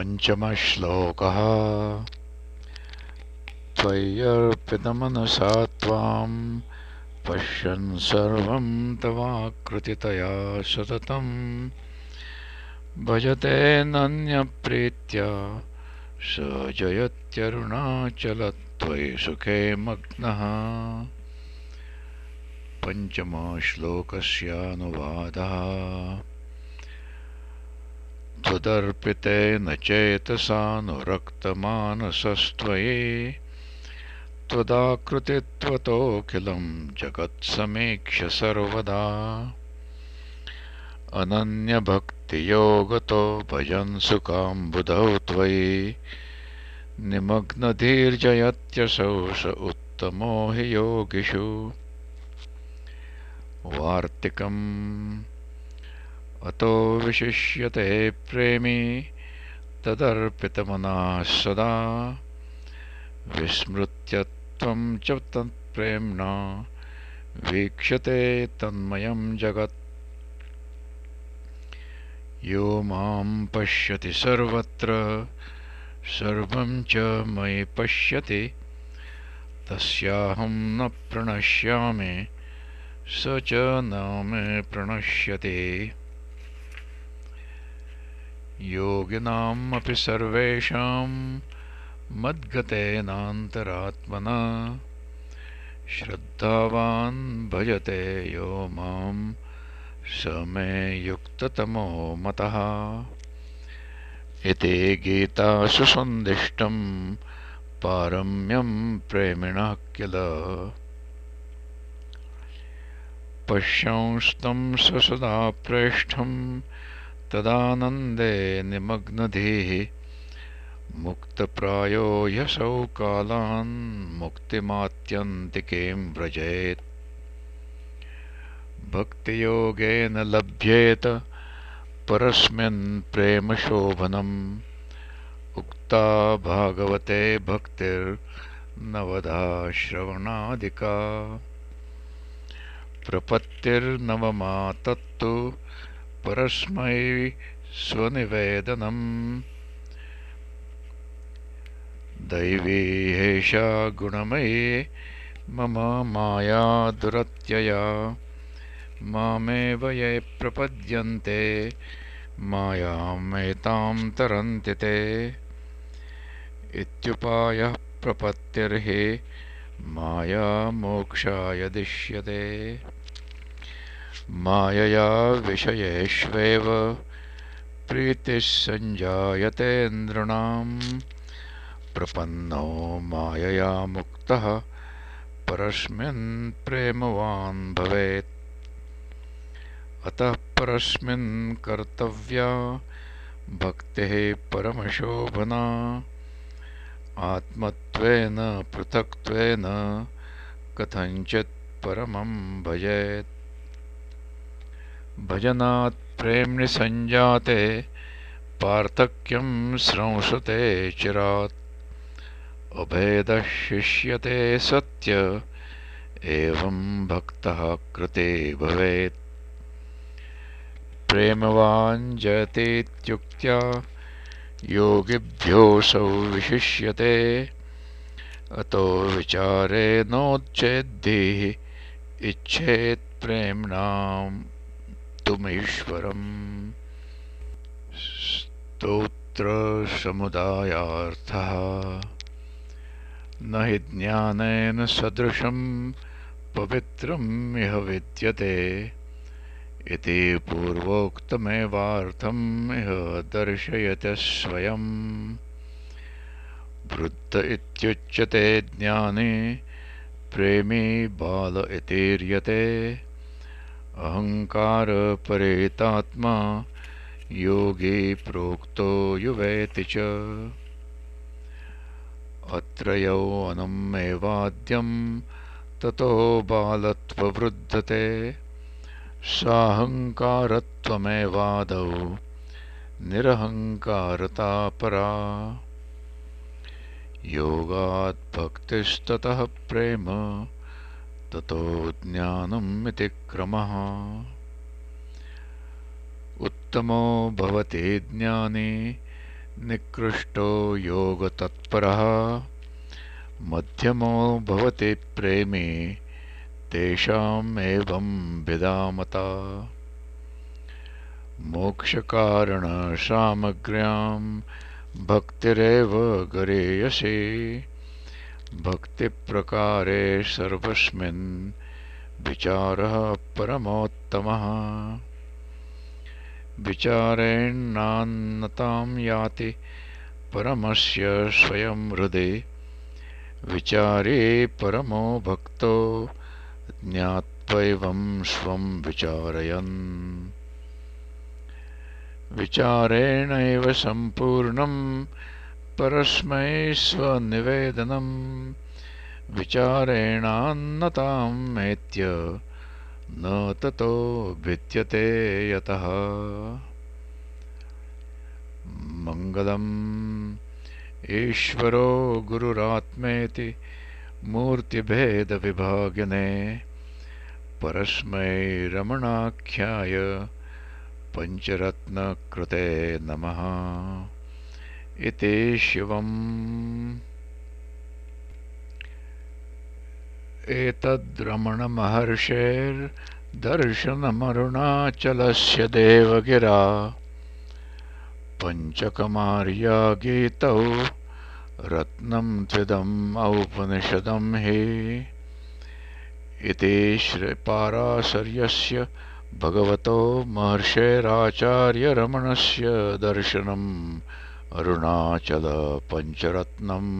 पञ्चमश्लोकः। त्वय्यर्पितमनसा त्वाम् पश्यन् सर्वं तवाकृतितया सततम् भजते नन्यप्रीत्या स जयत्यरुणाचलत्वयि सुखे मग्नः। पञ्चमश्लोकस्यानुवादः त्वदर्पितेन चेतसानुरक्तमानसस्त्वयि। त्वदाकृतित्वतोऽखिलं जगत्समीक्ष्य सर्वदा। अनन्यभक्तियोगतो भजन्सुकाम्बुधौ त्वयि। निमग्नधीर्जयत्यसौ स उत्तमो हि योगिषु। वार्तिकम् अतो विशिष्यते प्रेमी तदर्पितमनाः सदा। विस्मृत्यत्वं च तत्प्रेम्णा वीक्ष्यते तन्मयं जगत्। यो मां पश्यति सर्वत्र सर्वं च मयि पश्यति। तस्याहं न प्रणश्यामि स च न मे प्रणश्यति योगिनाम् अपि सर्वेषां मद्गतेनान्तरात्मना। श्रद्धावान् भजते यो मां स मे युक्ततमो मतः। इति गीतासु सन्दिष्टं पारम्यं प्रेमिणः किल? पश्यांस्तं स सदा प्रेष्ठम् तदानन्दे निमग्नधीः मुक्तप्रायो ह्यसौ कालान् मुक्तिमात्यन्तिकीं व्रजेत्। भक्तियोगेन लभ्येत परस्मिन् प्रेमशोभनम्। उक्ता भागवते भक्तिर्नवधा श्रवणादिका प्रपत्तिर्नवमा तत्तु परस्मै स्वनिवेदनम्। दैवी एषा गुणमयी मम माया दुरत्यया। मामेव ये प्रपद्यन्ते मायामेतां तरन्ति ते। इत्युपायः प्रपत्तिर्हि माया मोक्षाय दिश्यते मायया विषयेष्वेव प्रीतिः सञ्जायते नृणाम् प्रपन्नो मायया मुक्तः परस्मिन् प्रेमवान् भवेत्। अतः परस्मिन् कर्तव्या भक्तिः परमशोभना। आत्मत्वेन पृथक्त्वेन कथञ्चित् परमं भजेत् भजनात् प्रेम्णि सञ्जाते, पार्थक्यं स्रंसते चिरात्। अभेदः शिष्यते सत्य, एवं भक्तः कृते भवेत्। प्रेमवान् जयतीत्युक्त्या योगिभ्योऽसौ विशिष्यते, अतो विचारे विचारेणोच्चेद्धिः इच्छेत् प्रेम्णाम्। तुमीश्वरम् स्तोत्रसमुदायार्थः। न हि ज्ञानेन सदृशं पवित्रम् इह विद्यते। इति पूर्वोक्तमेवार्थम् इह दर्शयति स्वयम् वृद्ध इत्युच्यते ज्ञानी प्रेमी बाल इतीर्यते अहङ्कारपरेतात्मा योगी प्रोक्तो युवेति च। अत्र यौवनमेवाद्यं ततो बालत्ववृद्धते। साहङ्कारत्वमेवादौ निरहङ्कारता परा योगाद्भक्तिस्ततः प्रेम ततो ज्ञानम् इति क्रमः। उत्तमो भवति ज्ञानी, निकृष्टो योगतत्परः मध्यमो भवति प्रेमी, तेषाम् एवं विदामता। मोक्षकारणसामग्र्यां भक्तिरेव भक्तिप्रकारे सर्वस्मिन् विचारः परमोत्तमः। विचारेणान्नतां याति परमस्य स्वयं हृदि। विचारे परमो भक्तो ज्ञात्वैवं स्वं विचारयन्। विचारेणैव सम्पूर्णं परस्मै स्वनिवेदनम् विचारेणान्नतां मेत्य न ततो भिद्यते यतः। मङ्गलम् ईश्वरो गुरुरात्मेति मूर्तिभेदविभागिने परस्मै रमणाख्याय पञ्चरत्नकृते नमः इति शिवम्। एतद्रमणमहर्षेर्दर्शनमरुणाचलस्य देवगिरा। पञ्चकमार्या गीतौ रत्नं त्विदम् औपनिषदं हि। इति श्रीपाराशर्यस्य भगवतो महर्षेराचार्यरमणस्य दर्शनम् अरुणाचलपञ्चरत्नम्